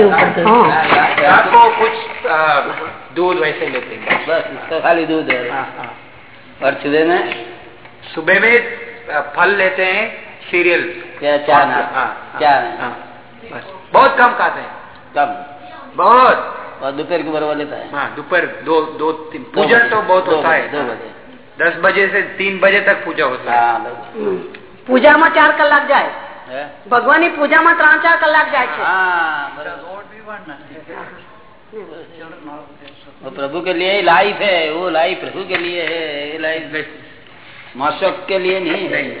के ऊपर से आपको कुछ दूध वैसे लेते हैं। बस इसका खाली दूध है। हाँ, हाँ। और सुबह में? सुबह में फल लेते हैं सीरियल क्या चाय ना क्या हाँ, हाँ, हाँ, बहुत कम खाते हैं। कम? बहुत। और दोपहर के बराबर लेता है? हाँ दोपहर दो दो तीन। पूजा तो बहुत होता है। दो बजे। दस बजे से तीन बजे तक पूजा होता है। हम्म। पूजा में चार कलाक जाए। ચાર કલાક જાય है? ભગવાનની પૂજામાં ત્રણ ચાર કલાક જાય છે हाँ बराबर वो प्रभु के लिए ही लाइफ है वो लाइफ प्रभु के लिए है ये लाइफ माशक के लिए नहीं है नहीं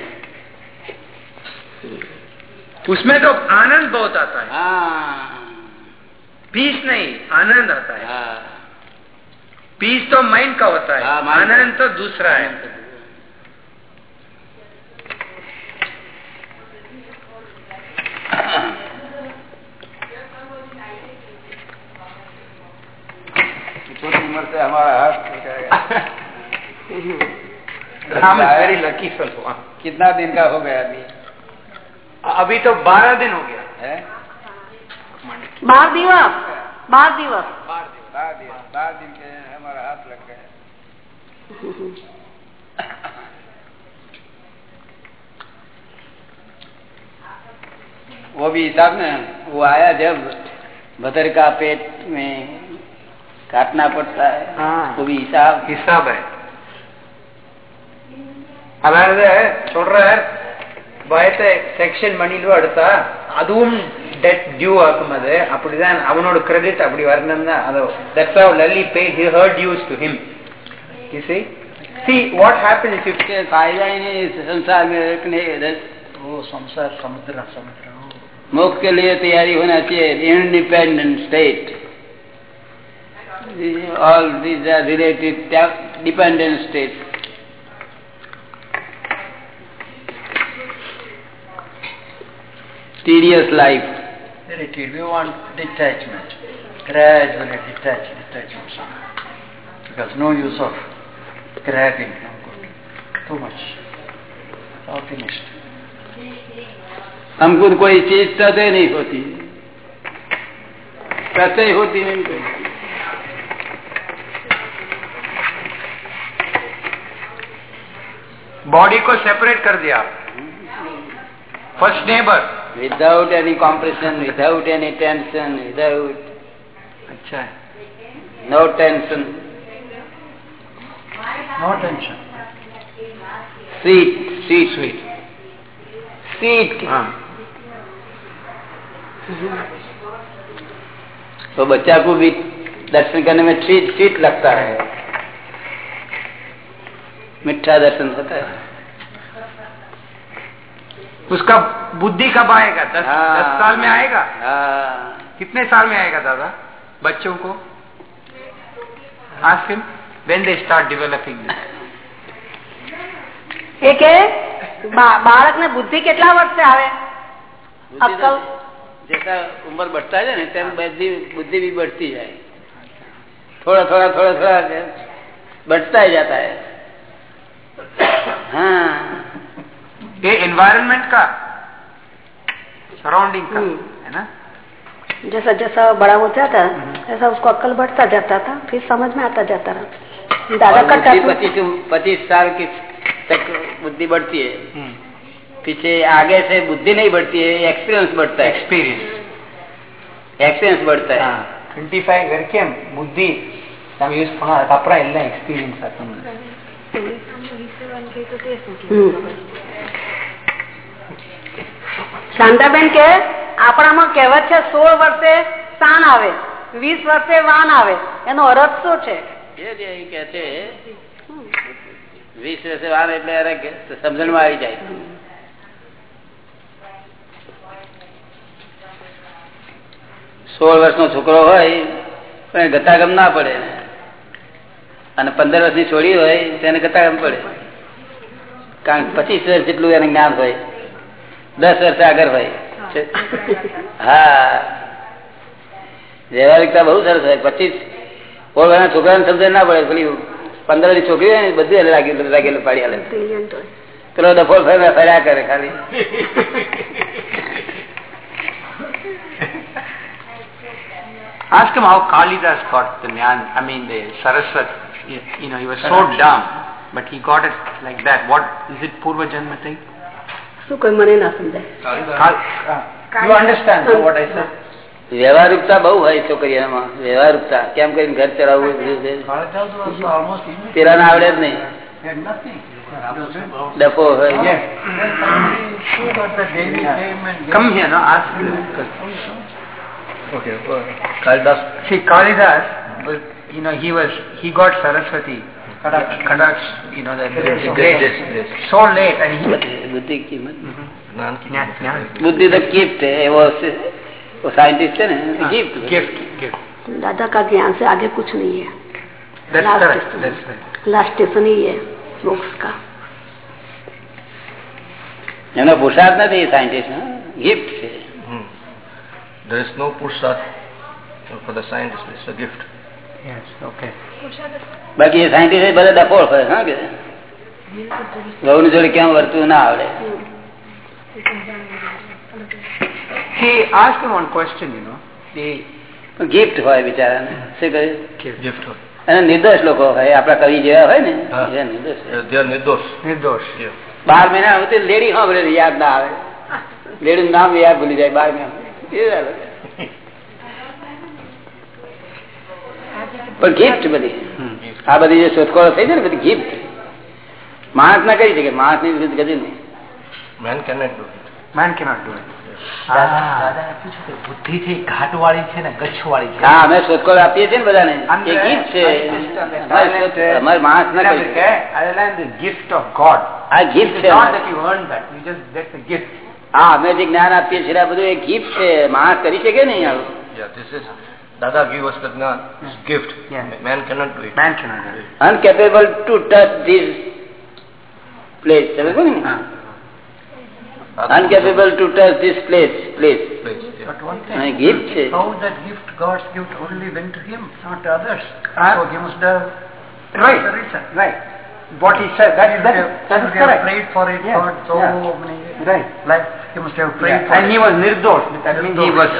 उसमें तो आनंद बहुत आता है हाँ पीस नहीं आनंद आता है हाँ पीस तो माइंड का होता है हाँ, mind का। आनंद तो दूसरा है हमारा हाथ कितना दिन का हो गया अभी? अभी तो बारह दिन हो गया। है? बारह दिवस बार दिवस। बारह दिन बार दिन के हमारा हाथ लग गया। वो भी हिसाब में वो आया जब बदर का पेट में काटना पड़ता है हाँ। वो भी हिसाब हिसाब है ಅದಾದ್ರೆ சொல்ற பயத்தை செக்ஷன் பண்ணிட்டு அடுத்தா அதுவும் டெட் டியூ ஆக்கும்போது அப்படிதான் அவனோட கிரெடிட் அப்படி வரணும்னா அதோ that's how Lalli pay he hurt dues to him you see see what happens if फायदा ही नहीं संसार में रखने वो संसार समुद्र समुद्र मोक्ष के लिए तैयारी होना चाहिए independent state all these are related dependent state tedious life Relative, we want detachment. Gradually detach, detach yourself. Because no use of grabbing, no good. Too much. It's all finished. हमको कोई चीज़ तदय नहीं होती। तदय होती नहीं कोई बॉडी को separate कर दिया। First neighbour without any compression without any tension without अच्छा no tension no tension sweet sweet sweet sweet हाँ। तो बच्चा को भी दर्शन करने में ठीक ठीक लगता है मीठा दर्शन होता है उसका बुद्धि कब आएगा दस हाँ। दस साल में आएगा हाँ कितने साल में आएगा दादा बच्चों को ask him when they start developing એ કે બાળક ને બુદ્ધિ કેટલા વર્ષે આવે बुद्धि જેટલા ઉંમર બઢતા જાય ને તેમ બધી બુદ્ધિ બી બઢતી જાય થોડા થોડા થોડા થોડા બઢતા જતા है ना? जैसा जैसा बड़ा होता था जैसा उसको अक्ल बढ़ता जाता था फिर समझ में आता जाता था। दादा का पच्चीस साल की तक बुद्धि बढ़ती है। पीछे आगे से बुद्धि नहीं बढ़ती है एक्सपीरियंस बढ़ता है एक्सपीरियंस एक्सपीरियंस बढ़ता है ಟ್ವೆಂಟಿಫೈ ವರೆಕೆ ಬುದ್ಧಿ ನಾವು ಯೂಸ್ ಮಾಡೋದು ಅಪರ ಎಲ್ಲ ಎಕ್ಸ್ಪೀರಿಯನ್ಸ್ ಆಗ್ತದೆ શાંતાબેન કે આપણામાં કહેવત છે સોળ વર્ષે સાન આવે વીસ વર્ષે વાન આવે એનો અર્થ શું છે વીસ વર્ષે વાન એટલે સમજણમાં આવી જાય સોળ વર્ષનો છોકરો હોય પણ ગતાગમ ના પડે. અને પંદર વર્ષની છોડી હોય તેને ગતાગમ પડે. કારણ કે પચીસ વર્ષ જેટલું એને જ્ઞાન હોય. દસ વર્ષ આગળ હોય. હા. વ્યવહારિકતા બહુ સરસ હોય. પચીસ સોળ વર્ષના છોકરાને સમજણ ના પડે. પેલી પંદરની છોકરી હોય ને બધું એને લાગેલું લાગેલું પાડી હાલે. પેલો ફર્યા ફર્યા કરે ખાલી. Ask him how Kalidas got the Nyan, I mean the Saraswat. You you know, he was so dumb, but he got it like that. What is it, Purva Janma thing? શું કોઈ મને ના સમજાય Kal, uh, you understand what I said? વ્યવહારિકતા બહુ હોય છોકરીઓમાં વ્યવહારિકતા કેમ કરીને ઘર ચલાવવું બધું છે. Kalidas was almost immediate. પેલાને આવડે જ નહીં He had nothing. ડફો હોય Yes. Then finally he got the Devi came and gave Come here, no, ask him. Okay. Kalidas. See, Kalidas, was, you know, he was, he got Saraswati, Kadaks, Kadaks you know, the, the Yes, grace, yes, yes. so late, and he, બુદ્ધિ કિંમત જ્ઞાન કી જ્ઞાન, જ્ઞાન. બુદ્ધિ તો gift એવો scientist છે ને ગિફ્ટ gift, gift. दादा का ज्ञान से आगे कुछ नहीं है That's Last correct, station. that's right. Last station ही है मोक्ष का એનો પુરુષાર્થ નથી સાયન્ટિસ્ટ ગિફ્ટ છે Hmm. There is no purusharth for the scientist. It's a gift. Yes, okay. બાકી એ સાયન્ટિસ્ટ બધા ડફોળ હોય હા કે વહુની જોડે ક્યાં વર્તું ના આવડે He asked him one question, you know, the હોય બિચારાને શું કહ્યું Gift. અને નિર્દોષ લોકો હોય આપણા કવિ જેવા હોય ને. એ નિર્દોષ હોય. Uh. બાર મહિના લેડી સાંભળે યાદ ના આવે લેડી નું નામ યાદ ભૂલી જાય બાર મહિના. પણ ગિફ્ટ બધી. આ બધી જે શોધખોળો થઈ છે ને બધી ગિફ્ટ માણસ ના કરી શકે માણસની વિરુદ્ધ ગતિ નહીં. બુદ્ધિ છે ઘાટ વાળી છે ને ગચ્છ વાળી છે? હા અમે શોધખોળ આપીએ છીએ ને બધાને. એ ગિફ્ટ છે. અમારી માણસ ના કરી શકે. Of God. આ ગિફ્ટ છે not that you earn that, you just get the gift. હા અમે જે જ્ઞાન આપીએ છીએ આ બધું એ ગિફ્ટ છે માણસ કરી શકે નહીં આવું Yeah, this is Dada give us the Gnan. It's gift. Yeah. Man cannot do it. Man cannot do it. Uncapable to touch this place તમે કહો ને Ah. Uncapable to touch this place place Place, yeah. But one હા, thing, gift છે how that gift, God's gift only went to him, not to others. Ah. So he must have Right, the reason. right. What he said, that, He that, must have- that he is must have correct. prayed for it Yes, for so yeah. many Right. like He must have prayed Yeah. for And he was nirdosh. That means he was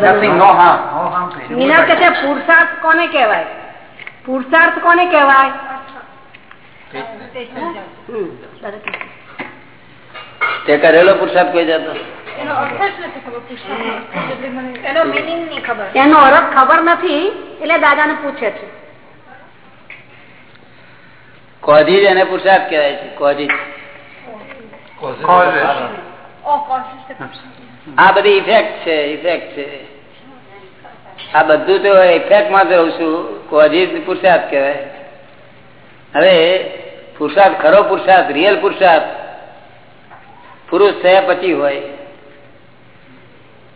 nothing, no harm. no harm to him. મીના કે છે પુરુષાર્થ કોને કહેવાય પુરુષાર્થ કોને કહેવાય છે. તે કરેલો પુરુષાર્થ કોઈ જતો એનો અર્થ જ નથી ખબર પુરુષાર્થ એટલે મને એનો મિનિંગ નહીં ખબર એનો અર્થ ખબર નથી એટલે દાદાને પૂછે છે કોઝિજ એને પુરુષાર્થ કહેવાય છે કોઝિજ આ બધી ઇફેક્ટ છે ઇફેક્ટ છે. આ બધું તો ઇફેક્ટમાં જ રહું છું. કહેવાય. હવે પુરુષાર્થ ખરો પુરુષાર્થ રિયલ પુરુષાર્થ પુરુષ થયા પછી હોય.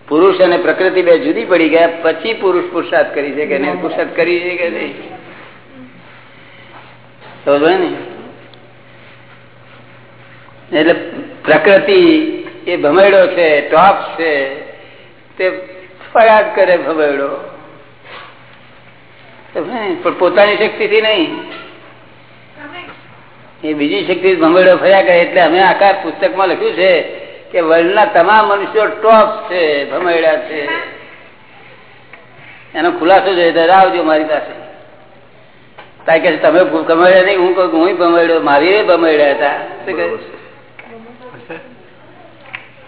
પુરુષ અને પ્રકૃતિ બે જુદી પડી ગયા, પછી પુરુષ પુરુષાર્થ કરી છે કે નહીં પુરુષાર્થ કરી છે કે નહીં? સમજો એટલે પ્રકૃતિ એ ભમેડો છે, ટોપ છે, તે ફરિયાદ કરે ભમેડો. પણ પોતાની શક્તિથી નહીં. એ બીજી શક્તિ ભમેડો ફર્યા કરે એટલે અમે આખા પુસ્તકમાં લખ્યું છે કે વર્લ્ડના તમામ મનુષ્યો ટોપ છે, ભમેડા છે. એનો ખુલાસો જોઈએ, તો આવજો મારી પાસે. તાકે તમે ભમેડ્યા નહીં, હું કહું હું ભમેડ્યો મારી ભમેડ્યા હતા. શું કહ્યું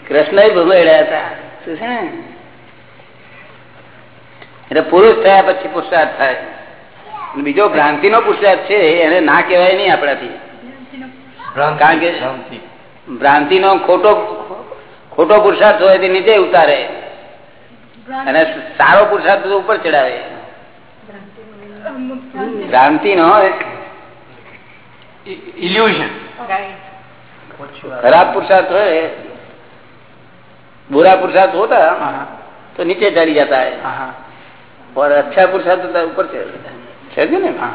કૃષ્ણ ભોગવેડ્યા હતા. શું છે એટલે પુરુષ થયા પછી પુરુષાર્થ થાય. બીજો ભ્રાંતિ નો પુરુષાર્થ છે એને ના કહેવાય નહીં આપણાથી. કારણ કે ભ્રાંતિ. નો ખોટો ખોટો પુરુષાર્થ હોય તે નીચે ઉતારે. અને સારો પુરુષાર્થ ઉપર ચડાવે. ભ્રાંતિ નો ખરાબ પુરસાદ હોય. बुरा पुरुषार्थ होता Uh-huh. तो नीचे चढ़ी जाता है Uh-huh. और अच्छा पुरुषार्थ होता है ऊपर चढ़ जाता है समझे ना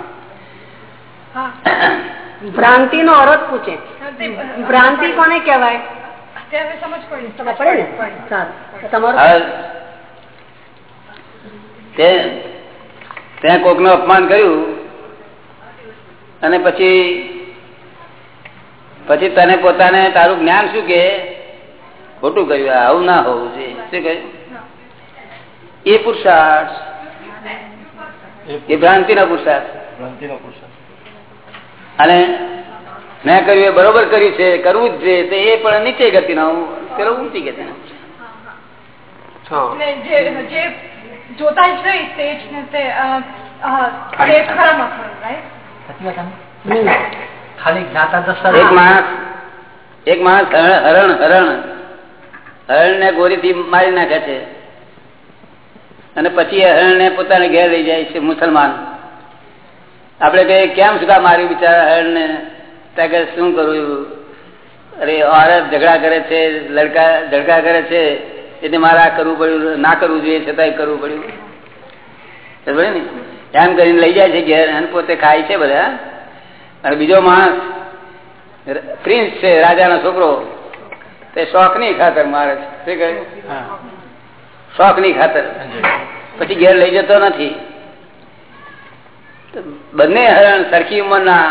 ભ્રાંતિ નો અર્થ પૂછે ભ્રાંતિ કોને કહેવાય અત્યારે સમજ પડી ખબર પડે ને સારું તમારું હવે તે ત્યાં કોકનું અપમાન કર્યું અને પછી પછી તને પોતાને તારું જ્ઞાન શું કે ખોટું કહ્યું આવું ના હોવું જોઈએ. શું કહ્યું એ પુરુષાર્થ. એ ભ્રાંતિ નો પુરુષાર્થ. અને મેં કર્યું એ બરોબર કર્યું છે કરવું જ છે તો એ પણ નીચે ગતિનો પેલો ઊંચી ગતિ ને જોતા જ તે ને ખાલી જ્ઞાતા એક માણસ એક માણસ હરણ હરણ હરણ. હરણ ને ગોરીથી મારી નાખે છે. અને પછી હરણ ને પોતાને ઘેર લઈ જાય છે મુસલમાન. આપણે કહીએ, કેમ સુધા માર્યું બિચારા હરણ ને ત્યાં શું કરવું અરે ઓરત ઝઘડા કરે છે, લડકા, ઝઘડા કરે છે. એટલે મારે આ કરવું પડ્યું, ના કરવું જોઈએ, છતાંય કરવું પડ્યું. ને, એમ કરીને લઈ જાય છે ઘેર અને પોતે ખાય છે બધા. અને બીજો માણસ, પ્રિન્સ છે, રાજાનો છોકરો. તે શોખની ખાતર મારે છે. શોખની ખાતર. પછી ઘેર લઈ જતો નથી. બંને હરણ સરખી ઉંમરના.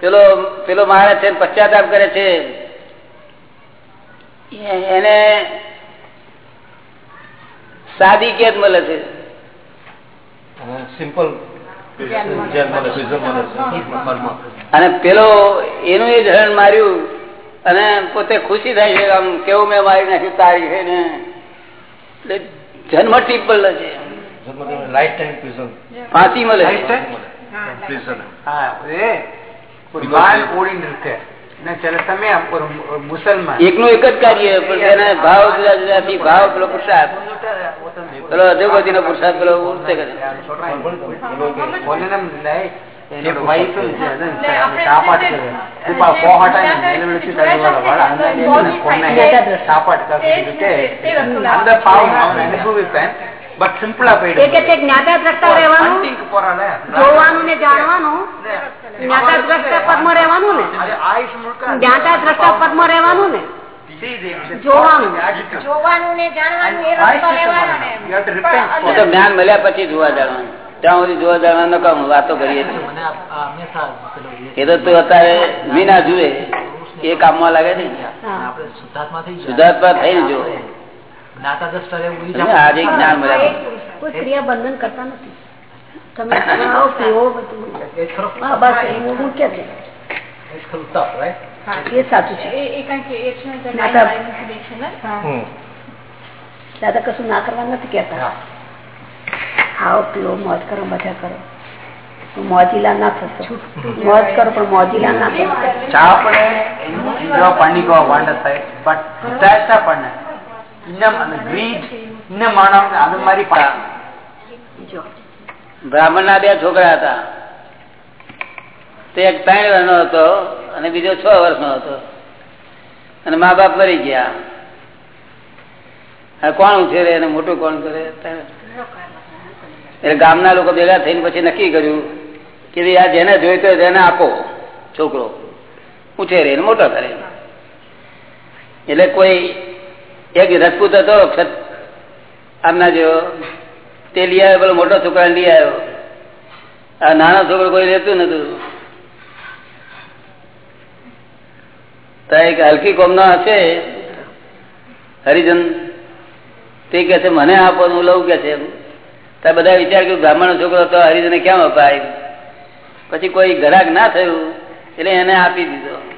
પેલો પેલો મારે છે પશ્ચાતાપ કરે છે. એને સાદી કેદ મળે છે. સિમ્પલ જેલ મળે. prison મળે છે. અને પેલો એનું એ જ હરણ માર્યું. અને પોતે ખુશી થાય છે આમ કેવું મેં મારી નાખ્યું તારી છે ને. એટલે જન્મ ટીપલ છે. એક જ કાર્ય પણ એને ભાવ ભાવ પેલો પુરસાદ. પેલો અધોગતિ નો என்னோட வயசு சாப்பாட்டுக்கு இப்ப போகட்டும் நிலை விழிச்சு தருவாள் அந்த பொண்ணை சாப்பாட்டுக்காக சொல்லிட்டு அந்த பாவம் அவன் அனுபவிப்பேன் பட் சிம்பிளா એ કે போயிட்டு છે જ્ઞાતા દ્રષ્ટા રહેવાનું ஹண்டிங்க்கு போறாள જોવાનું ને જાણવાનું જ્ઞાતા દ્રષ્ટા પદમાં રહેવાનું ને அது ஆயுஷ் முழுக்க જ્ઞાતા દ્રષ્ટા પદમાં રહેવાનું ને જોવાનું જોવાનું ને જાણવાનું એ રસ્તો લેવાનો ને એમ. You have to repent A for તો it. જ્ઞાન મળ્યા પછી જોવા જવાનું ત્યાં સુધી જોવા જવાનું નકામ વાતો કરીએ છીએ. એ- તો તું અત્યારે મીના જુએ એ કામમાં લાગે ગયા. શુદ્ધાત્મા થઈને જો આજે જ્ઞાન બંધન કરતા નથી. તમે એ સાચું છે. ને ને. દાદા કશું ના કરવા નથી કેતા ખાઓ પીઓ મોજ કરો મજા કરો. બ્રાહ્મણ ના બે છોકરા હતા. તે એક ત્રણ વર્ષનો હતો અને બીજો છ વર્ષ નો હતો. અને મા બાપ મરી ગયા. કોણ ઉછેરે અને મોટું કોણ કરે? એટલે ગામના લોકો ભેગા થઈને પછી નક્કી કર્યું કે ભાઈ આ જેને જોઈતો તેને આપો છોકરો. ઉછેરે મોટો કરે. એટલે કોઈ એક રજપૂત હતો આમના જેવો, તે લઈ આવ્યો, પેલો મોટો છોકરા લઈ આવ્યો. આ નાનો છોકરો કોઈ લેતું નતું. તો એક હલકી કોમનો હશે હરિજન, તે કે છે, મને આપો હું લઉં કે છે તો બધા વિચાર કર્યું બ્રાહ્મણ છોકરો તો હરિજને કેમ અપાય? પછી કોઈ ઘરાક ના થયું એટલે એને આપી દીધો.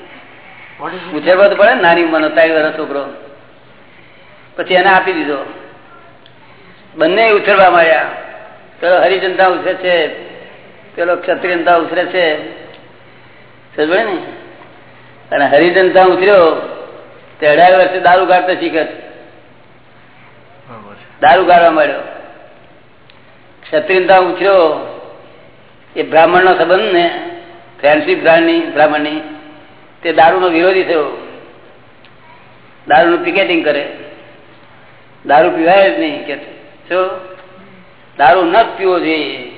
ઉછેરવો તો પડે ને નાની ઉંમરનો ત્રણ વર્ષ છોકરો. પછી એને આપી દીધો. બંને ઉછેરવા માંડ્યા. પેલો હરિજનતા ઉછરે છે પેલો ક્ષત્રિયનતા ઉછરે છે. સમજે ને? અને હરિજનતા ઉછર્યો. તે અઢાર વર્ષે દારૂ કાઢતો શીખે છે. બરાબર છે. દારૂ કાઢવા માંડ્યો. ક્ષત્રિયનતા ઉછર્યો એ બ્રાહ્મણનો સંબંધ ને ફ્રેન્ડશીપ બ્રાહ્મણની તે દારૂનો વિરોધી થયો. દારૂનું પિકેટિંગ કરે. દારૂ પીવાય જ નહીં કે શું? દારૂ ન પીવો જોઈએ.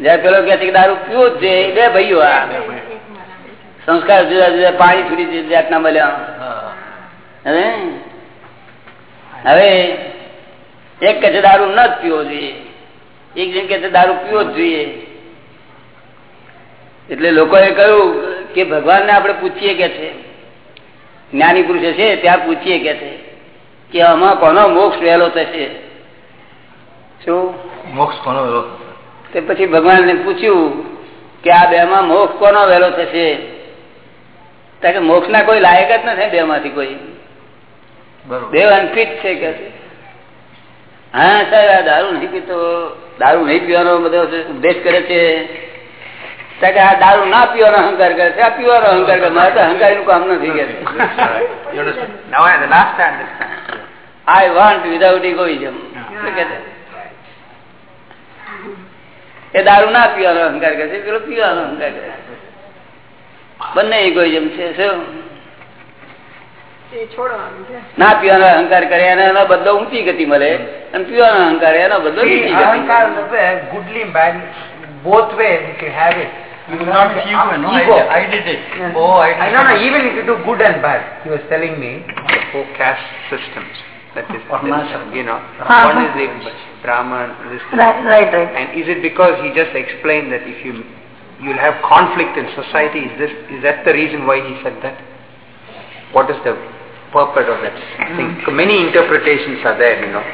જયારે પેલો કે છે કે દારૂ પીવો જ જોઈએ બે ભાઈઓ આ. સંસ્કાર જુદા જુદા પાણી છૂટી જાતના મળ્યા. હવે હવે એક કે છે દારૂ ન જ પીવો જોઈએ. એક જેમ કે દારૂ પીવો જ જોઈએ. એટલે લોકોએ કહ્યું કે ભગવાનને આપણે પૂછીએ કે છે. જ્ઞાની પુરુષ છે ત્યાં પૂછીએ કે છે. કે આમાં કોનો મોક્ષ વહેલો થશે? શું? મોક્ષ કોનો વહેલો તે પછી ભગવાનને પૂછ્યું કે આ બે માં મોક્ષ કોનો વહેલો થશે? કારણ કે મોક્ષ ના કોઈ લાયક જ નથી બે માંથી કોઈ બે અનફિટ છે કે. હા સાહેબ આ દારૂ નહીં પીતો. દારૂ નહીં પીવાનો બધો ઉપદેશ કરે છે. કે આ દારૂ ના પીવાનો અહંકાર કરે છે. આ પીવાનો અહંકાર કરે. મારે તો અહંકારનું કામ નથી કે. આઈ વોન્ટ વિધાઉટ ઇગોઇઝમ એ દારૂ ના પીવાનો અહંકાર કરે છે. પેલો પીવાનો અહંકાર કરે બંને ઇગોઇઝમ છે શું? છે ના પીવાનો અહંકાર કરે અને એનો બદલો ઊંચી ગતિ મળે અને પીવાનો અહંકાર એનો બદલો See, નીચી ગતિ ahankar is uh, goodly and bad. Both ways, if you have it. You will not Not ego, no, I ego. did- I did it. Oh, I did I know, no, it. even if you do good and bad, he was telling me four caste systems. That is, Varnashram. you know, Huh. one is the Brahman, this, Right, right, right. and is it because he just explained that if you you'll have conflict in society? Is this is that the reason why he said that? What is the purport of that Think, Many interpretations are there, you know.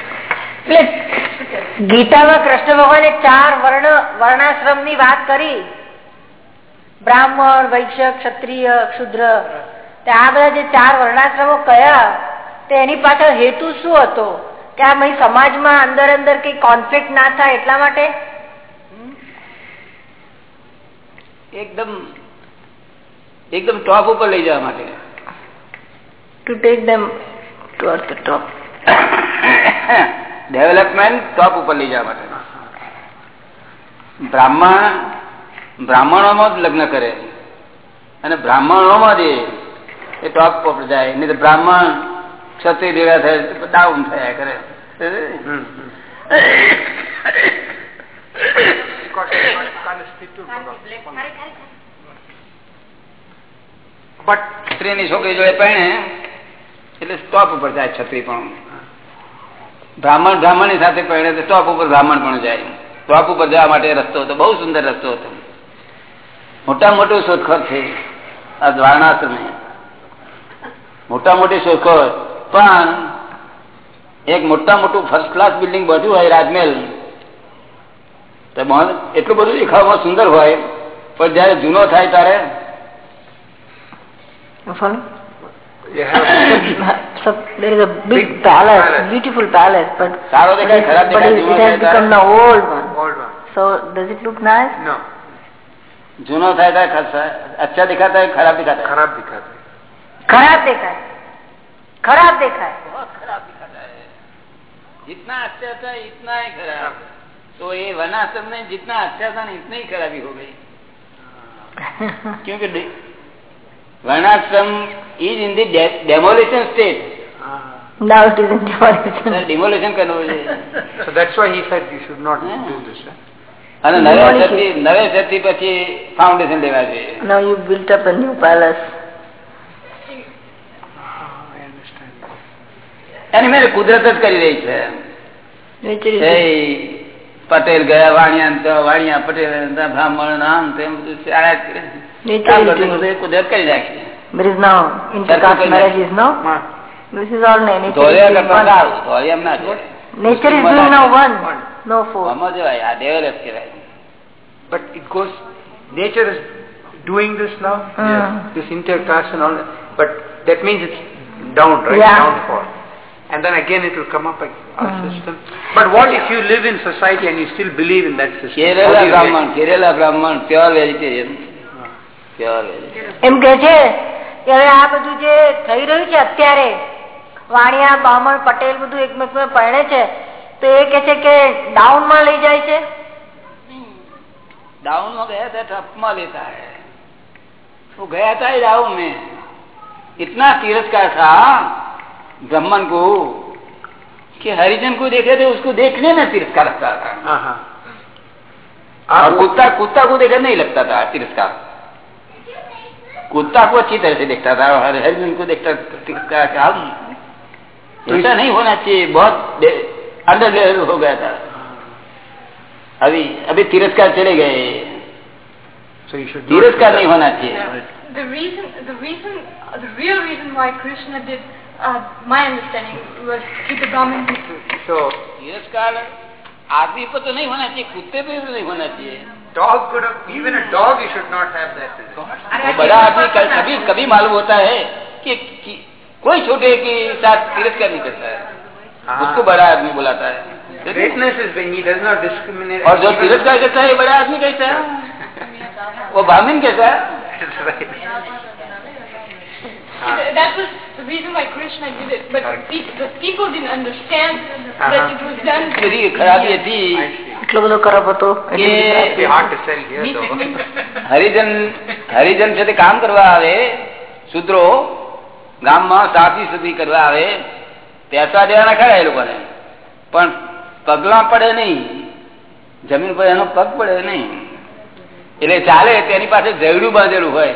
એટલે ગીતામાં કૃષ્ણ ભગવાને ચાર વર્ણ વર્ણાશ્રમની વાત કરી. બ્રાહ્મણ વૈશ્ય ક્ષત્રિય ક્ષુદ્ર. આ બધા જે ચાર વર્ણાશ્રમો કયા તે એની પાછળ હેતુ શું હતો? કે આ સમાજમાં અંદર અંદર કઈ કોન્ફ્લિક્ટ ના થાય એટલા માટે? એકદમ એકદમ ટોપ ઉપર લઈ જવા માટે. To take them toward the top development top ઉપર લઈ જવા માટે. બ્રાહ્મણ બ્રાહ્મણોમાં જ લગ્ન કરે. અને બ્રાહ્મણોમાં જ એ- ટોપ ઉપર જાય નહીં તો બ્રાહ્મણ ક્ષત્રિય ભેગા થયા ડાઉન થયા કરે. But ક્ષત્રિયની છોકરી જોડે પહેણે એટલે ટોપ ઉપર જાય છત્રી પણ. બ્રાહ્મણ બ્રાહ્મણની સાથે પહેરે તો ટોપ ઉપર બ્રાહ્મણ પણ જાય. ટોપ ઉપર જવા માટે રસ્તો હતો, બહુ સુંદર રસ્તો હતો. મોટા મોટું શોધખોળ છે આ દ્વારણાશ્રમે. મોટા મોટી શોધખોળ. પણ એક મોટા મોટું ફર્સ્ટ ક્લાસ બિલ્ડિંગ બધું હોય રાજમહેલ. એટલું બધું દેખાવામાં સુંદર હોય. પણ જયારે જૂનો થાય ત્યારે? सब there is a big, big palace, palace, beautiful palace, but, but, it, has, but it, it has become the old one. old one. So does it look nice? No. जूनो था अच्छा दिखाता है खराब दिखाता है खराब दिखाता है खराब देखा है खराब देखा है बहुत खराब दिखाता है जितना अच्छा था इतना ही खराब तो ये वनाश्रम में जितना अच्छा था ना इतनी ही खराबी हो गई क्योंकि વર્ણાશ્રમ is in the demolition state Now નવે સતી પછી એની મેં કુદરત જ કરી રહી છે. પટેલ ગયા વાણિયા વાણિયા પટેલ બ્રાહ્મણ આમ તેમ બધું કુદરત કરી રાખી. there is now intercaste Circle marriages no Ma- this is all na- nature is ધોળિયા doing કરતા one. સારું ધોળિયા એમ ના જોડે. nature is doing now one no four આમાં જોવાય આ ડેવલપ કહેવાય But it goes, nature is doing this now, Mm. this intercaste and all that. But that means it's down, right? Yeah. Downfall. And then again it will come up like our Mm. system. But what if you live in society and you still believe in that system? How do Kerala you Brahmin Kerala Brahmin pure vegetarian pure vegetarian એમ કે છે કે હવે આ બધું જે થઈ રહ્યું છે અત્યારે વાણિયા બ્રાહ્મણ પટેલ બધું એકમેકમાં પરણે છે તો એ કે છે કે ડાઉન માં લઈ જાય છે डाउन में गया था टप में लेता है वो गया था ही डाउन में इतना तिरस्कार था ब्राह्मण को कि हरिजन को देखे थे उसको देखने में तिरस्कार लगता था Uh-huh. और कुत्ता कुत्ता को देखकर नहीं लगता था तिरस्कार कुत्ता को अच्छी तरह से देखता था और हर हरिजन को देखता कि हम ऐसा नहीं होना चाहिए बहुत अंडर लेवल हो गया था। अभी अभी तिरस्कार चले गए। So तिरस्कार नहीं होना चाहिए। The reason, the reason, the real reason why Krishna did, uh, my understanding was keep the Brahmin So तिरस्कार आदमी पर तो नहीं होना चाहिए कुत्ते पे भी नहीं होना चाहिए। Dog even a dog you should not have that बड़ा आदमी कभी कभी मालूम होता है कि, कोई छोटे के साथ तिरस्कार नहीं करता है। उसको बड़ा आदमी बुलाता है। और जो तिरस्कार करता है बड़ा आदमी कैसा है। वो बामिन कैसा है। That was the reason why Krishna did it. But the people didn't understand that Uh-huh. it was done. બધી ખરાબી હતી. એટલો બધો ખરાબ હતો. હરિજન હરિજન છે તે કામ કરવા આવે શુદ્રો ગામમાં સાફી સુધી કરવા આવે પૈસા દેવાના ખરા એ લોકોને પણ પગલા પડે નહીં જમીન પર એનો પગ પડે નહીં એટલે ચાલે તેની પાસે જયડું બાંધેલું હોય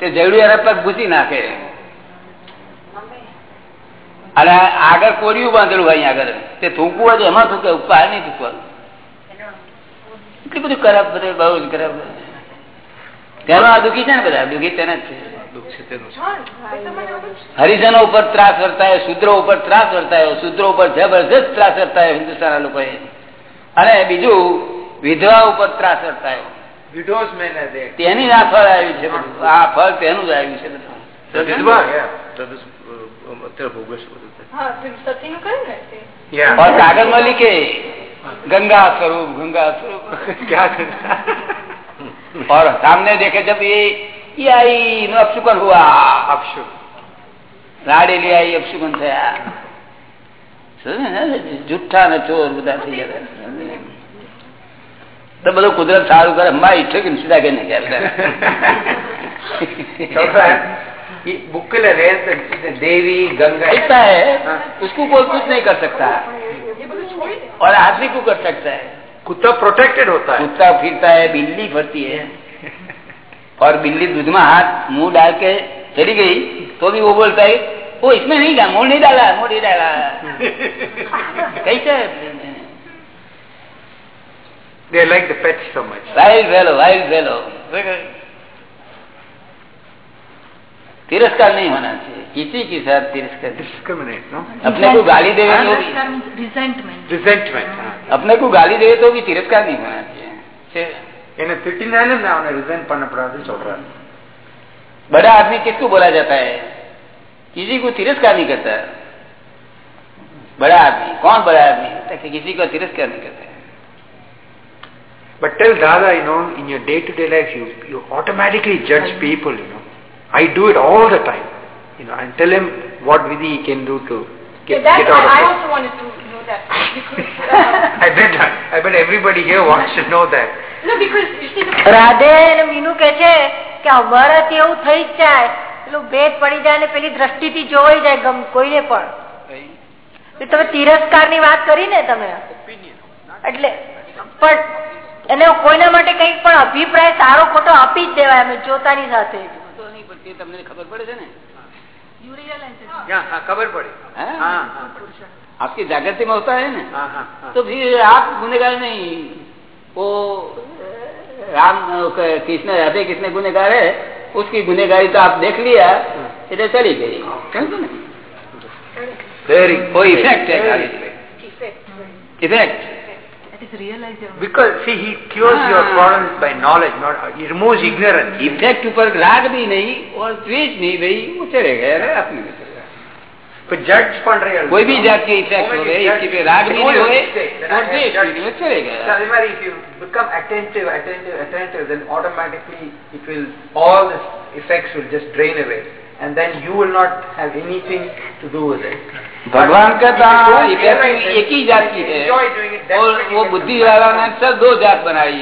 તે જયડું એના પગ ભૂસી નાખે. અને આગળ કોડિયું બાંધેલું હોય આગળ. તે થૂંકવું હોય તો એમાં થૂકે ઉપર નહીં થૂકવાનું. એટલું બધું ખરાબ બધું બહુ જ ખરાબ તેનો આ દુઃખી છે ને બધા? દુઃખી તેના જ છે. હરિજનો ઉપર ત્રાસ વર્તાયો શુદ્રો ઉપર ત્રાસ વર્તાયો શુદ્રો ઉપર જબરજસ્ત ત્રાસ વર્તાયો હિન્દુસ્તાનના લોકોએ. અને બીજું વિધવા ઉપર ત્રાસ વર્તાયો. Widows men are there. તેની આ ફળ આવ્યું છે બધું આ ફળ તેનું જ આવ્યું છે બધું વિધવા, yeah. That is, uh, અત્યારે ભોગવે છે બધું તે. હા તો સતીનું કહ્યું ને તે. Yeah. और कागज में लिखे गंगा स्वरूप गंगा स्वरूप क्या करता और सामने देखे जब ये ये आई नो अपशुकन हुआ अपशु રાડેલી આવી અપશુકન થયા સમજ્યો ને? જુઠ્ઠા ને ચોર બધા થઈ ગયા તો બધું કુદરત સારું કરે મારી ઈચ્છો કે સીધા કરીને बुक देवी गंगा ऐसा है उसको कोई कुछ नहीं कर सकता એ બધું છોડી દે और आदमी को कर सकता है कुत्ता प्रोटेक्टेड होता है कुत्ता फिरता है बिल्ली फरती है और बिल्ली दूध में हाथ मुंह डाल के चली गई तो भी वो बोलता है वो इसमें नहीं डाला मोड़ नहीं डाला मोड़ नहीं डाला कैसे They like the pet so much. Wild fellow, wild fellow. तिरस्कार नहीं होना चाहिए। किसी के साथ तिरस्कार डिस्क्रिमिनेट नो अपने को गाली दे तो भी रिजेंटमेंट रिजेंटमेंट हाँ। अपने को गाली दे तो भी तिरस्कार नहीं होना चाहिए। इन्हें तिट्टी ना ना என்ன திட்டினாலும் நான் அவனை ரிசைன் பண்ணக்கூடாதுன்னு சொல்றேன் बड़ा आदमी किसको बोला जाता है? किसी को तिरस्कार नहीं करता। बड़ा आदमी कौन बड़ा आदमी किसी को तिरस्कार नहीं करता But tell Dada, you know, in your day-to-day life, you, you automatically judge people, you know. I do it all the time, you know, and tell him what Vidhi he can do to get, yeah, get out I of it. also wanted to know that because uh, I bet, I bet everybody here wants to know that. no because you see the Radhe and Meenu કે છે કે અમારાથી એવું થઈ જ જાય પેલું ભેદ પડી જાય ને પેલી દ્રષ્ટિથી જોવાઈ જાય ગમ કોઈને પણ તમે તિરસ્કારની વાત કરી ને તમે એટલે પણ એને કોઈના માટે કંઈક પણ અભિપ્રાય સારો ખોટો આપી જ દેવાય અમે જોતાની સાથે તમને ખબર પડે છે ને Yeah, हाँ, खबर पड़ी हाँ? हाँ हाँ आपकी जागृति में होता है ना हाँ हाँ हाँ तो फिर आप गुनेगार नहीं वो राम कृष्ण राधे कृष्ण गुनेगार है उसकी गुनेगारी तो आप देख लिया इधर चली गई समझो ना Very वो इफेक्ट है very effect Because see, he cures your हाँ. problems by knowledge, not he removes ignorance. Effect ऊपर राग भी नहीं और द्वेष नहीं भाई वो चलेगा अरे आपने भी चलेगा But judge पड़ कोई भी जात के इफेक्ट हो गए इसके पे राग भी नहीं हुए और द्वेष भी नहीं वो So, चलेगा Adhimari, if you become attentive, attentive, attentive, then automatically it will, all the effects will just drain away. And then you will not have anything to do with it. भगवान का If you don't effect realize it, एक ही जात की है enjoy doing it, that's और when you वो get बुद्धि the- वाला ने सब दो जात बनाई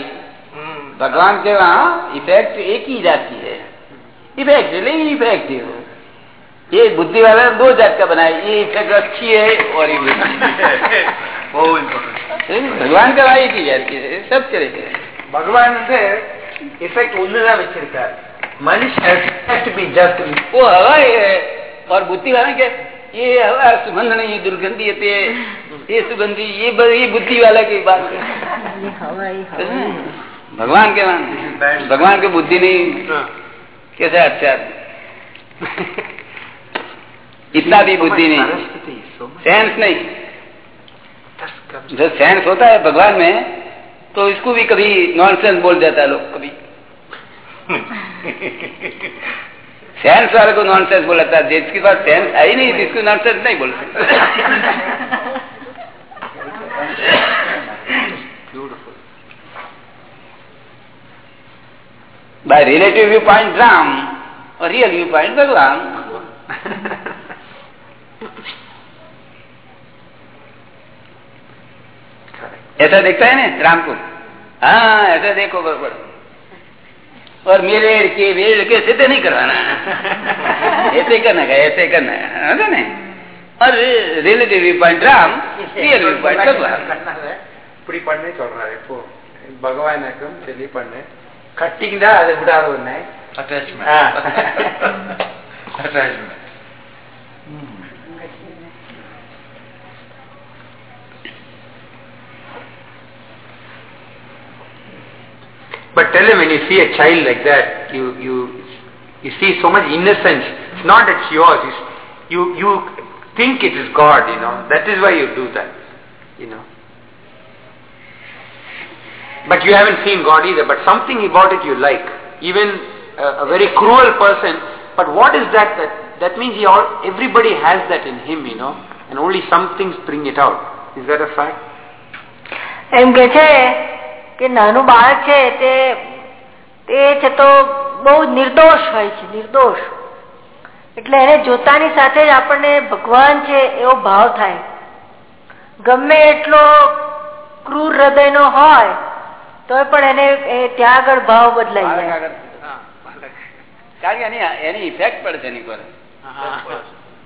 Hmm. भगवान के वहाँ इफेक्ट एक ही जात की है इफेक्ट लेकिन इफेक्ट है वो ये बुद्धि वाला ने दो जात का बनाया ये इफेक्ट अच्छी है और ये बुरी है। बहुत important. भगवान का वहाँ एक ही जात की है सब चलेगा பகவான் வந்து எஃபெக்ட் ஒண்ணுதான் வச்சிருக்காரு મનુષ્ય હેડ બી જસ્ટ વો હવા और बुद्धि वाला के ये हवा सुगंध नहीं है दुर्गंधी है ये सुगंधी ये ये बुद्धि वाला की बात है। भगवान के मान भगवान की बुद्धि नहीं कैसे अच्छा इतना भी बुद्धि नहीं सेंस नहीं। जब सेंस होता है भगवान में तो इसको भी कभी नॉनसेंस बोल जाता है लोग कभी। सेंस वाले को नॉनसेंस बोलता है जिसके पास सेंस है ही नहीं जिसको नॉनसेंस नहीं बोल सकते By relative viewpoint, Ram, or real viewpoint, Bhagavan. ऐसा देखता है ना राम को हाँ ऐसा देखो बरोबर और मेरे के वेड़ के सिद्ध नहीं करवाना ऐसे करना है ऐसे करना है है ना और relative view point Ram real view point भगवान இப்படி பண்ணு சொல்றாரு இப்போ பகவானுக்கும் சொல்லி பண்ணு கட்டிக்கிட்டா அதை விடாத ஒண்ணு Attachment. Ah. But tell him when you see a child like that, you you you see so much innocence. It's not that it's yours. It's, you you think it is God. You know that is why you do that. You know. But you haven't seen God either. But something about it you like. Even a, a very cruel person. But what is that? That that means he all everybody has that in him. You know, and only some things bring it out. Is that a fact? એમ કે છે કે નાનું બાળક છે તે તે છે તો બહુ નિર્દોષ હોય છે નિર્દોષ. એટલે એને જોતાની સાથે જ આપણને ભગવાન છે એવો ભાવ થાય. ગમે એટલો ક્રૂર હૃદયનો હોય તોય પણ એને એ ત્યાં આગળ ભાવ બદલાઈ જાય. આગળ કારણ કે એની એની ઇફેક્ટ પડે છે એની પર.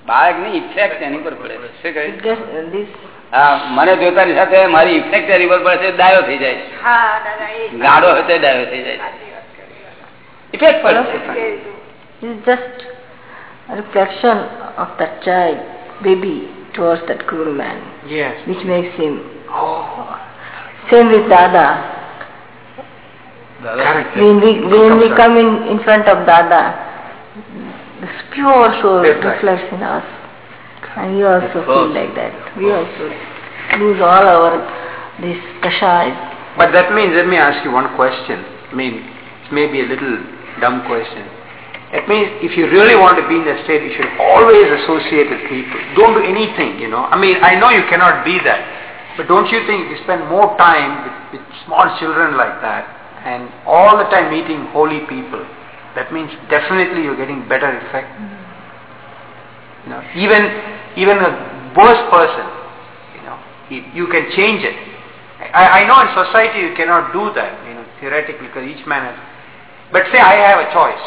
બાળકની ઇફેક્ટ એની પર પડે છે શું હા મને જોતાની સાથે મારી ઇફેક્ટ એની પર પડે છે ડાયો થઈ જાય છે હા દાદા એ ગાડો હશે ડાયો થઈ જાય ઇફેક્ટ પડે a reflection of that child, baby, towards that cruel man, Yes. which makes him. Same with Dada. Correct. When we when we come in in front of Dada, this also right. reflects in us, and we also feel like that. We also lose all our this prasad. But that means, let me ask you one question. I mean, it may be a little dumb question. It means if you really want to be in the state, you should always associate with people. Don't do anything, you know. I mean, I know you cannot be that. But don't you think if you spend more time with, with small children like that and all the time meeting holy people, that means definitely you're getting better effect. You know, even even a worse person, you know, you, you can change it. I, I know in society you cannot do that, you know, theoretically, because each man has. But say I have a choice.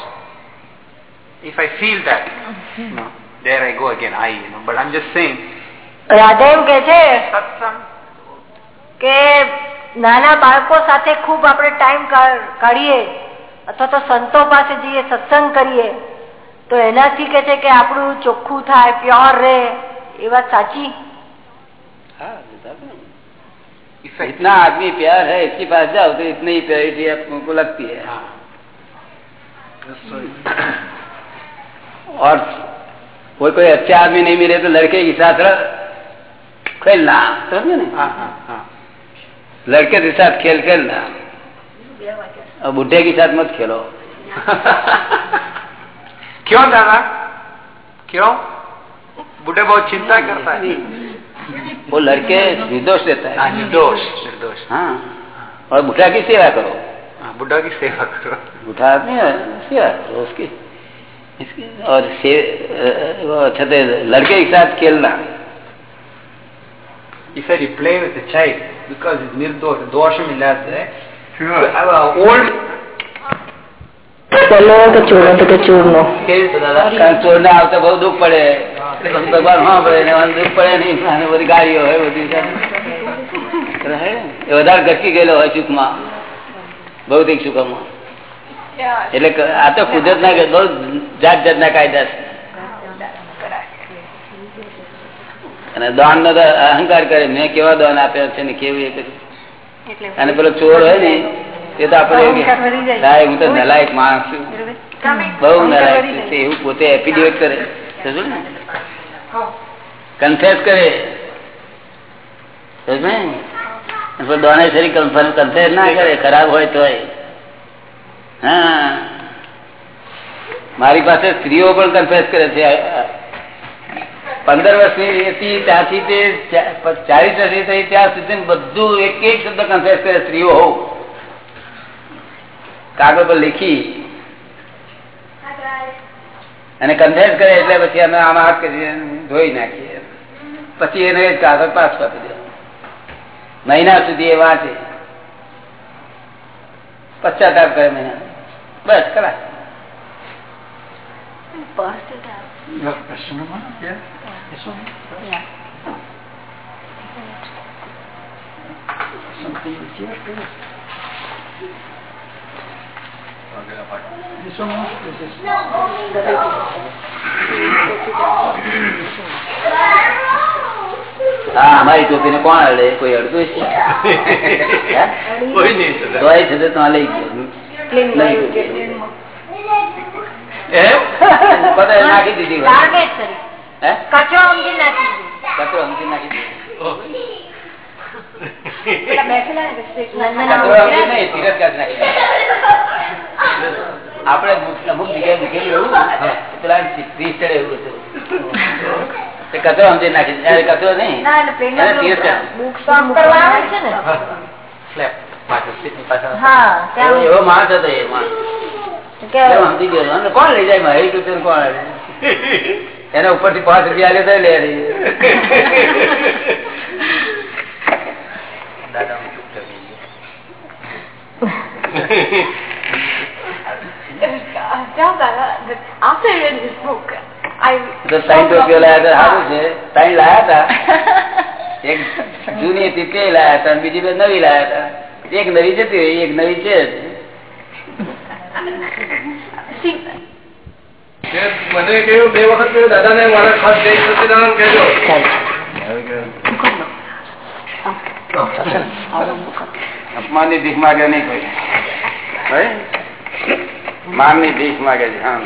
If I feel that, you know, there I go again, I, you know. But I'm just saying, Radha એમ કે છે satsang, કે નાના બાળકો સાથે ખૂબ આપણે time કાઢીએ અથવા તો સંતો પાસે જઈએ સત્સંગ કરીએ તો એનાથી કે છે કે આપણું ચોખ્ખું થાય પ્યોર રહે એ વાત સાચી हाँ, बताते हैं। effect. जितना आदमी प्यार है इसके पास जाओ तो इतनी ही प्योरिटी आपको लगती है हाँ. और कोई कोई अच्छा आदमी नहीं मिले तो लड़के के साथ रह- खेलना समझे ना हाँ, हाँ, हाँ. लड़के के साथ खेल खेलना और बुढ़े के साथ मत खेलो। क्यों दादा? क्यों? बुढ़े बहुत चिंता करता है। वो लड़के निर्दोष रहता हाँ, है निर्दोष निर्दोष। हाँ। और बुढ़ा की सेवा करो। हाँ, बुढ़ा की सेवा करो। बुढ़ा आदमी सेवा करो उसकी। इसकी और वो अच्छा तो लड़के के साथ खेलना। He said he play with the child because old પેલો કે ચોરનો તો કે ચોરનો કારણ આવતા બહુ દુઃખ પડે. ભગવાન હા પડે ને દુઃખ પડે નહીં. અને બધી ગાડીઓ હોય બધી એ વધારે ઘટકી ગયેલો હોય સુખમાં. ભૌતિક સુખમાં. એટલે આ તો કુદરત ના બહુ જાત જાત ના કાયદા છે. અને દાન નો તો અહંકાર કરે. મેં કેવા દાન આપ્યા છે ને કેવું એ કર્યું અને પેલો ચોર હોય ને એ તો આપડે સાહેબ હું તો નલાયક માણસ છું. બહુ નલાયક એવું પોતે એફિડેવિટ કરે. સમજો ને? કન્ફેસ કરે. ડોનેશરી કન્ફેર ના કરે ખરાબ હોય તો હા. મારી પાસે સ્ત્રીઓ પણ કન્ફેસ કરે છે. પંદર વર્ષની હતી ત્યાંથી તે ચાલીસ વર્ષની થઈ ત્યાં સુધી બધું એક એક શબ્દ કન્ફેસ કરે સ્ત્રીઓ હોવ કાગળ પર લીખી. અને કન્ફેસ કરે એટલે પછી અમે આમાં હાથ કરી ધોઈ નાખીએ. પછી એને કાગળ પાસ આપી દે. મહિના સુધી એ વાંચે. પશ્ચાતાપ કરે મહિના. બસ કરા Question, Amma? Yeah? One? Something is here, please. This one, Amma? This is... હા અમારી ટોપી ને કોણ અડે કોઈ અડતું છે? કોઈ નહીં સદા. તોય છે તો ત્યાં લઈ ગયો લઈ ગયો નાખી દીધી કચરો સમજી નાખી દીધો. કચરો સમજી નાખી. આપણે અમુક- જગ્યાએ મૂકેલું એવું પેલા ત્રીસ ચડે એવું હતું કચરો સમજી નાખી કચરો નહીં એવો માણસ હતો એ માણસ સમજી ગયો કોણ લઈ જાય કોણ લઈ? ઉપરથી પાંચ રૂપિયા લે એક જૂની હતી તે હતા બીજી બે નવી લાયા હતા. એક નવી જતી એક નવી છે જ. see કે મને કહ્યું બે વખત કહ્યું દાદાને મારા ખાસ જય સચિદાનંદ કહેજો. અપમાનની ભીખ માગે નહીં કોઈ. માનની ભીખ માગે છે હા.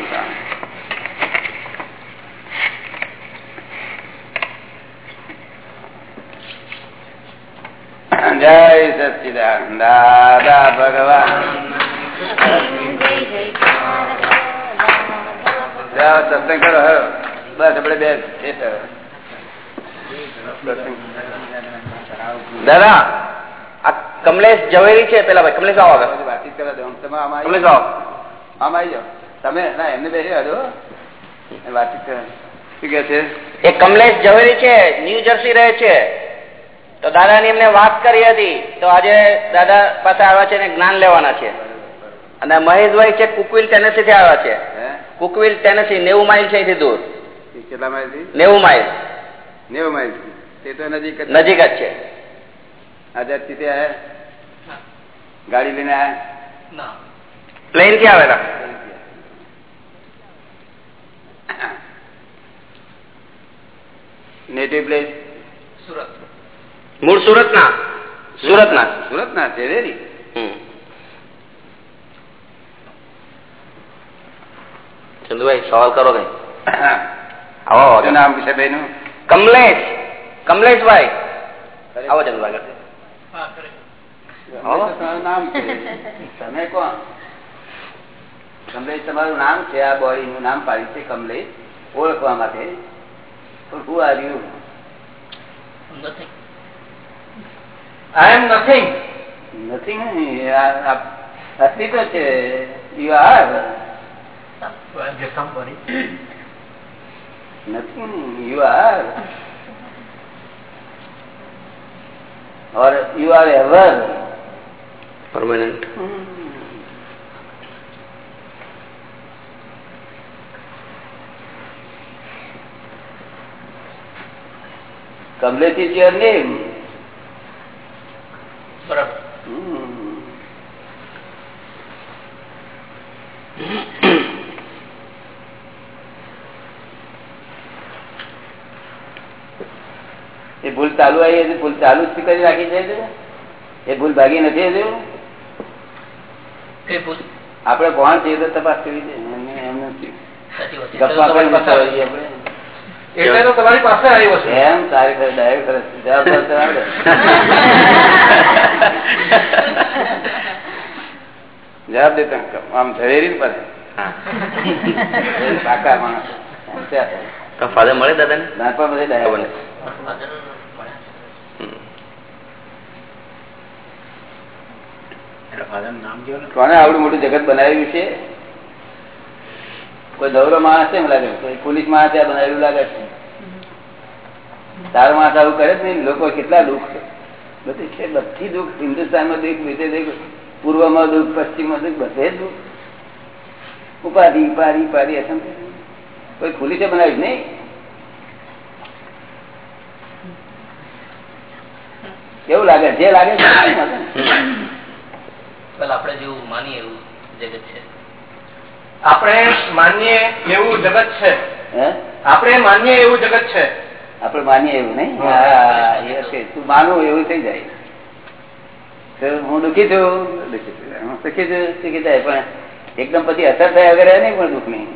જય સચિદાન દાદા ભગવાન. જાઓ સત્સંગ કરો હો. બસ આપણે બે થિયેટર. દાદા આ કમલેશ ઝવેરી છે પેલા ભાઈ. કમલેશ આવો વાતચીત કરવા દો તમે કમલેશ આવો. આમાં આવી જાઓ તમે ના એમને બેસી આવો વાતચીત કરો શું કે છે? એ કમલેશ ઝવેરી છે ન્યૂ જર્સી રહે છે. તો દાદાની એમને વાત કરી હતી. તો આજે દાદા પાસે આવ્યા છે ને જ્ઞાન લેવાના છે. અને મહેશભાઈ છે કુકવિલ ટેનેસી થી આવ્યા છે. કુકવિલ ટેનેસી નેવું માઇલ છે અહીંથી દૂર. કેટલા કેટલા માઇલથી નેવું માઇલ. નેવું માઇલ તે તો નજીક જ નજીક જ છે. આઝાદથી ત્યાં ગાડી લઈને આયા? પ્લેનથી આવેલા? Native place? મૂળ સુરત. ના સુરત ના સુરત ના છે રેરી ચંદુભાઈ સવાલ કરો કઈ. આવો શું નામ છે ભાઈ નું કમલેશ. કમલેશભાઈ. આવો ચંદુભાઈ આગળ. તમારું નામ છે. તમે કોણ? કમલેશ તમારું નામ છે આ બોડી નું નામ પાડ્યું છે કમલેશ. ઓળખવા માટે. આઈ એમ નથિંગ નથી નહીં. આ- આ અસ્તિત્વ છે. યુ આર નથી You are. or you are ever permanent Kamlesh is your name. બરાબર Hmm. એ ભૂલ ચાલુ આવી હતી ભૂલ ચાલુ જ કરી રાખી છે એ ભૂલ ભાગી નથી હજુ? આપડે કોણ છીએ તો તપાસ કરવી જવાબ દેતા આમ ઝવેરી ને પાસે ફાધર મળે દાદા ને નાનપણ પછી ડાયરેક્ટ કોને આવડું મોટું જગત બનાવ્યું છે? કોઈ દવરો માણસ એમ લાગે પોલીસ માણસ બનાવેલું લાગે છે? તારો માણસ આવું કરે જ લોકો કેટલા દુઃખ બધી છે, બધી દુઃખ. હિન્દુસ્તાનમાં દુઃખ બીજે દુઃખ, પૂર્વમાં દુઃખ, પશ્ચિમમાં દુઃખ, બધે દુઃખ. ઉપાધિ ઉપાધિ ઉપાધિ અસંત કોઈ પોલીસે બનાવ્યું નહીં? કેવું લાગે જે લાગે આપણે જેવું માનીએ એવું જગત છે. આપણે માનીએ એવું જગત છે. આપણે માનીએ એવું જગત છે. આપણે માનીએ એવું નહીં. તું માનવું એવું થઈ જાય. હું દુઃખી છું. દુઃખી છું. હું સુખી છું સુખી થાય. પણ એકદમ પછી અસર થાય વગર નહીં પણ દુઃખ નહીં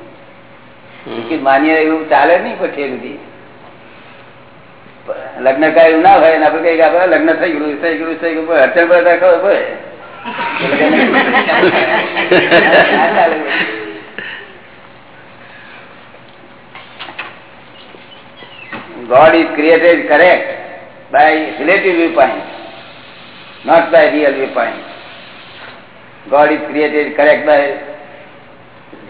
દુઃખી માનીએ એવું ચાલે નહીં પછી બધી. લગ્ન કાય એવું ના હોય ને આપણે કઈ આપડે લગ્ન થઈ ગયું થઈ ગયું થઈ ગયું અડચણ પર ખબર પડે. God is created correct by relative viewpoint, not by real viewpoint. God is created correct by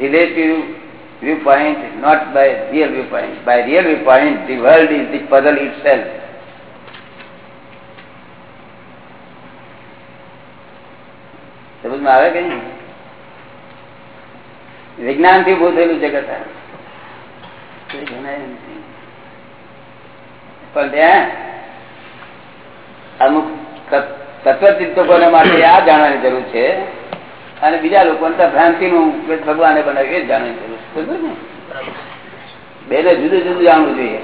relative viewpoint, not by real viewpoint. By real viewpoint, the world is the puzzle itself. સમજમાં આવે કે વિજ્ઞાનથી ઉભું થયેલું જગત. પણ ત્યાં અમુક તત્વચિંતકોને માટે આ જાણવાની જરૂર છે. અને બીજા લોકો ભ્રાંતિ નું ભગવાને બનાવ્યું એ જ જાણવાની જરૂર છે. બેને જુદું જુદું જાણવું જોઈએ.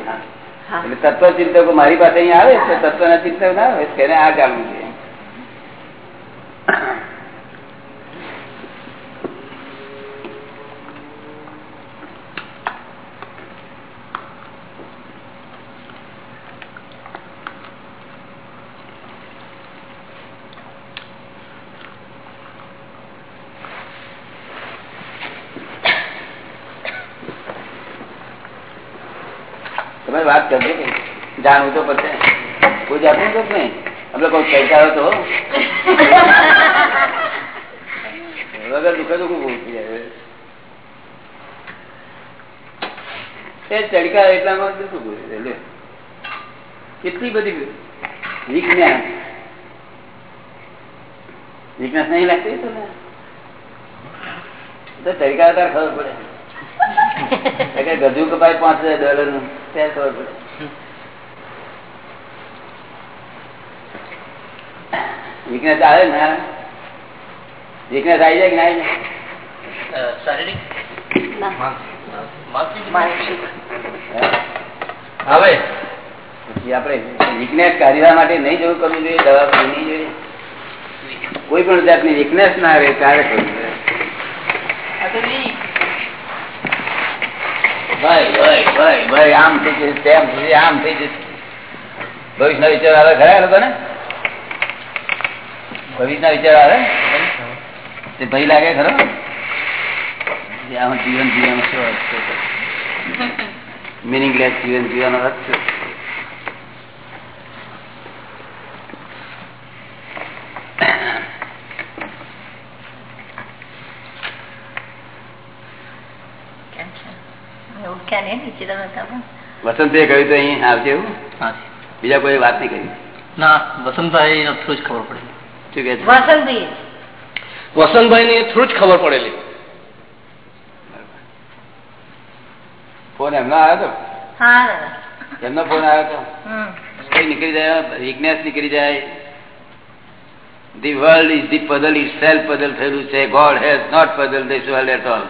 એટલે તત્વચિંતકો મારી પાસે અહીંયા આવે તો તત્વના ચિંતક ના આવે તેને આ જાણવું જોઈએ. વાત કરજો. જાણવું તો પડશે. કોઈ જાણવું તો નહીં. આપણે કોઈ પૈસા તો વગર દુઃખે થઈ જાય એ ચડકા એટલામાં. કેટલી બધી વિજ્ઞાન વીકનેસ નહીં લાગતી તો તરીકા ખબર પડે. ગજુ કપાય પાંચ હજાર ડોલરનું. પડે. વીકનેસ આવે ને વીકનેસ આવી જાય કે ના શારીરિક? હવે? આપણે વીકનેસ કાઢવા માટે નહીં જવું કરવું જોઈએ દવા નહીં જોઈએ. કોઈ પણ જાતની વીકનેસ ના આવે ત્યારે કરવું જોઈએ. ભાઈ ભાઈ આમ થઈ જશે તેમ થઈ જશે, આમ થઈ જશે. ભવિષ્યના વિચાર આવે ખરા લોકો ને ભવિષ્યના વિચાર આવે? તે ભય લાગે ખરો? જીવન આમાં જીવન શું મિનિંગલેસ જીવન જીવવાનો અર્થ છે એવું ક્યાં નહીં નીચે તમે તમે વસંતે કહ્યું તો અહીં એવું? બીજા કોઈ વાત નહીં કરી ના વસંતભાઈ થ્રુ જ ખબર પડી શું વસંતભાઈ. વસંતભાઈ ની થ્રુ જ ખબર પડેલી. ફોન એમનો આવ્યો હતો એમનો ફોન આવ્યો તો? કઈ નીકળી જાય? વિજ્ઞાસ નીકળી જાય? The world is the puzzle itself puzzle થયેલું છે. God has not puzzle this world at all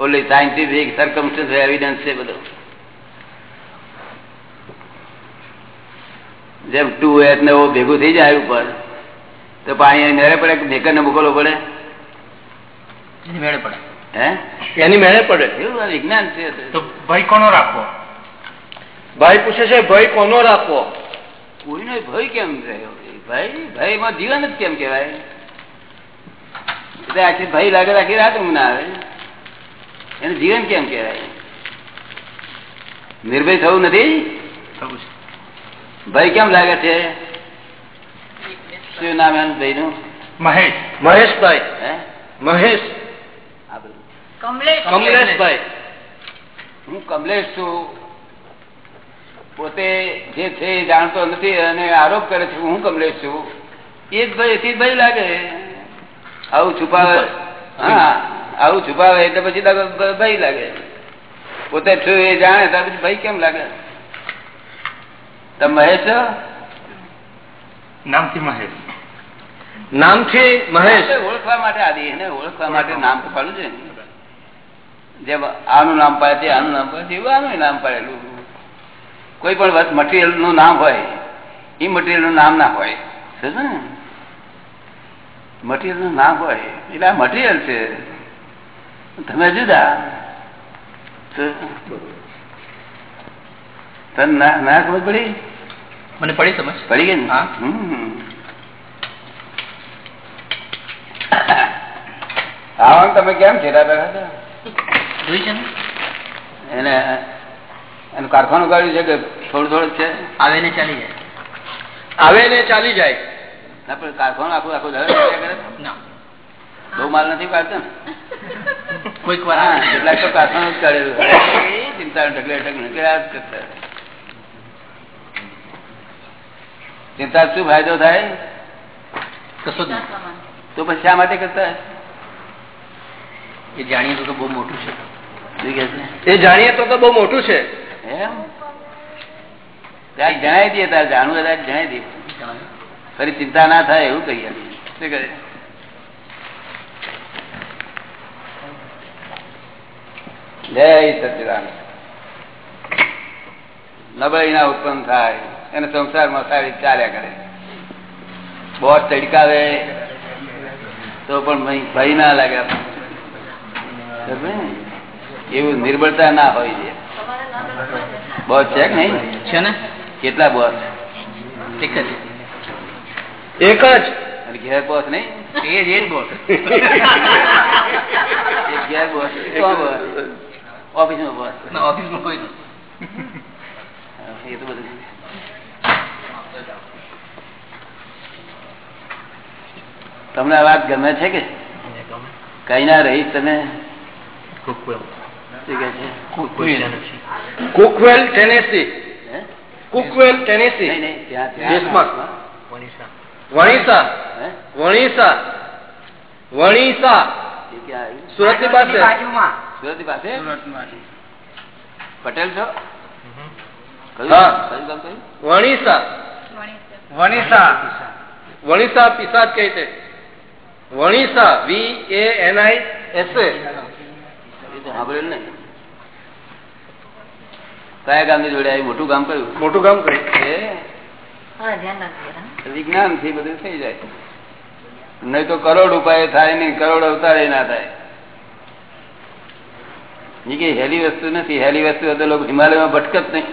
only scientific circumstance evidence છે બધું. જેમ ટુ એચ ને એવું ભેગું થઈ જાય ઉપર તો પાણી મેળે પડે કે મેકર ને મોકલવો પડે? એની મેળે પડે. હે? એની મેળે પડે. એવું વિજ્ઞાન છે તો. ભય કોનો રાખવો? ભાઈ પૂછે છે ભય કોનો રાખવો? કોઈનો ભય કેમ રહ્યો? ભાઈ ભયમાં જીવન જ કેમ કેવાય એટલે આખી ભય લાગે આખી રાત ઊંઘ ના આવે. એને જીવન કેમ કહેવાય? નિર્ભય થવું નથી? ભય કેમ લાગે છે? શું નામ એમ ભાઈ નું મહેશ. મહેશભાઈ. મહેશ. કમલેશભાઈ. હું કમલેશ છું. પોતે જે છે એ જાણતો નથી અને આરોપ કરે છે હું કમલેશ છું. એ જ ભાઈ એથી જ ભય લાગે. આવું છુપાવે. હા. આવું છુપાવે એટલે પછી ભય લાગે. પોતે છું એ જાણે તો પછી ભય કેમ લાગે? તમે મહેશ છો? નામથી મહેશ. નામથી મહેશ. ઓળખવા માટે આદિ એને ઓળખવા માટે નામ તો પાડું છે જે જેમ આનું નામ પાડે છે આનું નામ પાડે છે એવું આનું નામ પાડેલું. કોઈ પણ મટીરિયલનું નામ હોય એ મટીરિયલનું નામ ના હોય. સમજો ને? મટીરિયલનું નામ હોય એટલે આ મટીરિયલ છે. તમે જુદા. તને ના ખબર પડી? મને પડી સમજ? પડી ગઈ ને? આવવાનું તમે કેમ છેડા બેઠા જોઈ છે એને એનું કારખાનું કાઢ્યું છે કે થોડું થોડું છે? આવે ને ચાલી જાય. આવે ને ચાલી જાય. ના, પણ કારખાનું આખું આખું ધરે કરે ના. બહુ માલ નથી કાઢતો ને? કોઈક વાર કેટલાક તો કારખાનું જ કાઢેલું ચિંતા ઢગલે ઢગલે નીકળ્યા જ કરતા. ચિંતા શું ફાયદો થાય? કશો જ તો પછી શા માટે કરતા? એ જાણીએ તો બહુ મોટું છે. એ જાણીએ તો તો બહુ મોટું છે. એમ? જણાવી દઈએ તારે જાણવું જણાવી દઈએ. ફરી ચિંતા ના થાય એવું કહીએ. શું કરે જય સચિદાન નબળી ના ઉત્પન્ન થાય એને સંસારમાં સારી ચાલ્યા કરે. બોટ ચડકાવે તો પણ ભય- ના લાગે એવું નિર્બળતા ના હોય છે. બોસ છે કે નહીં? છે ને? કેટલા બોસ એક જ. એક જ? ઘેર બોસ નહીં? એ જ જ ઘેર બોસ બોસ ઓફિસમાં બોસ ના ઓફિસમાં કોઈ એ તો બધું તમને આ વાત ગમે છે કે? કઈ ના રહી તમે? કુકવેલ ટેનેસી હે? કુકવેલ ટેનેસી નહીં નહીં ત્યાં ત્યાં દેશમાં. વણીસા. વણીસા. વણીસા? સુરતની પાસે. સુરતની પાસે? પટેલ છો? કયું ગામ? કયું વણીસા વણીસા વણીસા પિસાદ કહે છે. વણીસા વી એ એન આઈ એસ એ એ સાંભળેલું નહીં કયા ગામની જોડે મોટું ગામ કયું? મોટું ગામ કહે એ? હા ધ્યાન રાખજો હા. વિજ્ઞાનથી બધું થઈ જાય. નહીં તો કરોડ ઉપાય થાય નહીં કરોડ અવતારે ના થાય. એ કઈ હેલી વસ્તુ નથી હેલી વસ્તુ તો લોકો હિમાલયમાં ભટકત નહીં.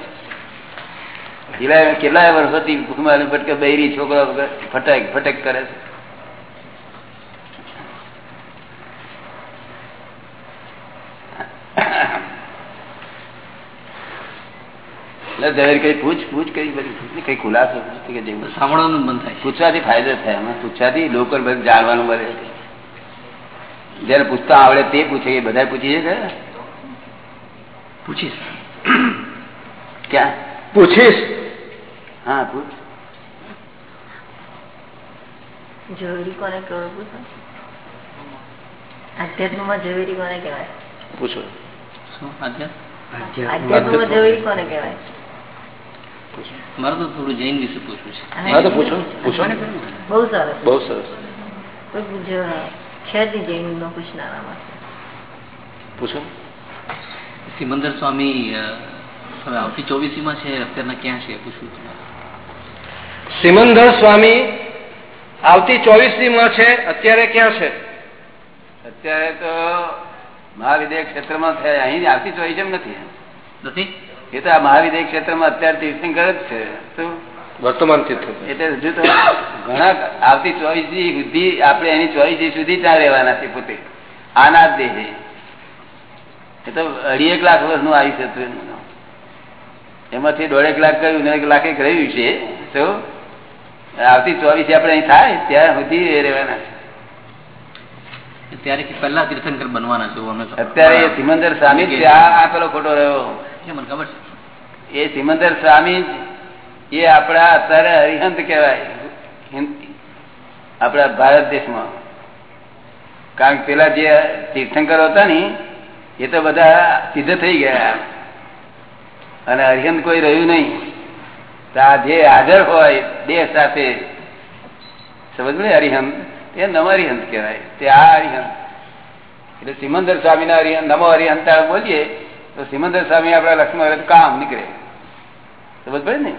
હિમાલય કેટલાય વર્ષોથી હિમાલય ભટકે બૈરી છોકરા ફટેક ફટેક કરે છે. કઈ પૂછ પૂછ કઈ બધી કઈ ખુલાસો કે જેવું. સાંભળવાનું મન થાય પૂછવાથી ફાયદો થાય એમાં પૂછવાથી લોકો બધું જાણવાનું મળે. જયારે પૂછતા આવડે તે પૂછે એ બધા પૂછી છે કે પૂછીશ. ક્યાં? પૂછીશ. હા પૂછ. ઝવેરી કોને કહેવાય પૂછો. આધ્યાત્મમાં ઝવેરી કોને કહેવાય? પૂછો. શું આધ્યાત્મમાં ઝવેરી કોને કહેવાય? મારે તો થોડું જૈન વિશે પૂછવું છે. પૂછો પૂછો. બહુ સરસ. બહુ સરસ. કોઈ પૂછ્યો છે જૈન નો પૂછનારામાં પૂછો. સિમંદર સ્વામી આવતી ચોવીસી માં છે અત્યારના ક્યાં છે પૂછવું સિમંદર સ્વામી આવતી ચોવીસી માં છે અત્યારે ક્યાં છે? અત્યારે તો મહાવિદ્ય ક્ષેત્રમાં થયા અહીં આવતી ચોઈસ એમ નથી. નથી? એ તો આ મહાવિદ્ય ક્ષેત્રમાં અત્યારે તીર્થંકર જ છે. શું વર્તમાન તીર્થ એટલે હજુ તો ઘણા આવતી ચોવીસ સુધી આપણે એની ચોવીસ સુધી ત્યાં રહેવાના છે પોતે. આના દેહે. એ તો અઢી એક લાખ વર્ષનું આયુષ્ય હતું એનું. એમાંથી દોઢેક લાખ કહ્યું ને એક લાખ એક રહ્યું છે. તો આવતી ચોવીસ આપણે અહીં થાય ત્યાં સુધી એ રહેવાના છે. ત્યારે પહેલા તીર્થંકર બનવાના છે અમે અત્યારે એ સિમંદર સ્વામી જ આ આ પેલો ખોટો રહ્યો. મને ખબર છે. એ સિમંદર સ્વામી જ એ આપણા અત્યારે હરિહંત કહેવાય. આપણા ભારત દેશમાં. કારણ કે પેલા જે તીર્થંકર હતા ને એ તો બધા સિદ્ધ થઈ ગયા અને હરિહંત કોઈ રહ્યું નહીં. તો આ જે હાજર હોય દેહ સાથે, સમજ પડે હરિહંત? એ નવ હરિહંત કહેવાય. તે આ હરિહંત. એટલે સિમંદર સ્વામી ના હરિહંત, નમો હરિહંત બોલીએ, તો સિમંદર સ્વામી આપણા લક્ષ્મણ કામ નીકળે. સમજ પડે ને?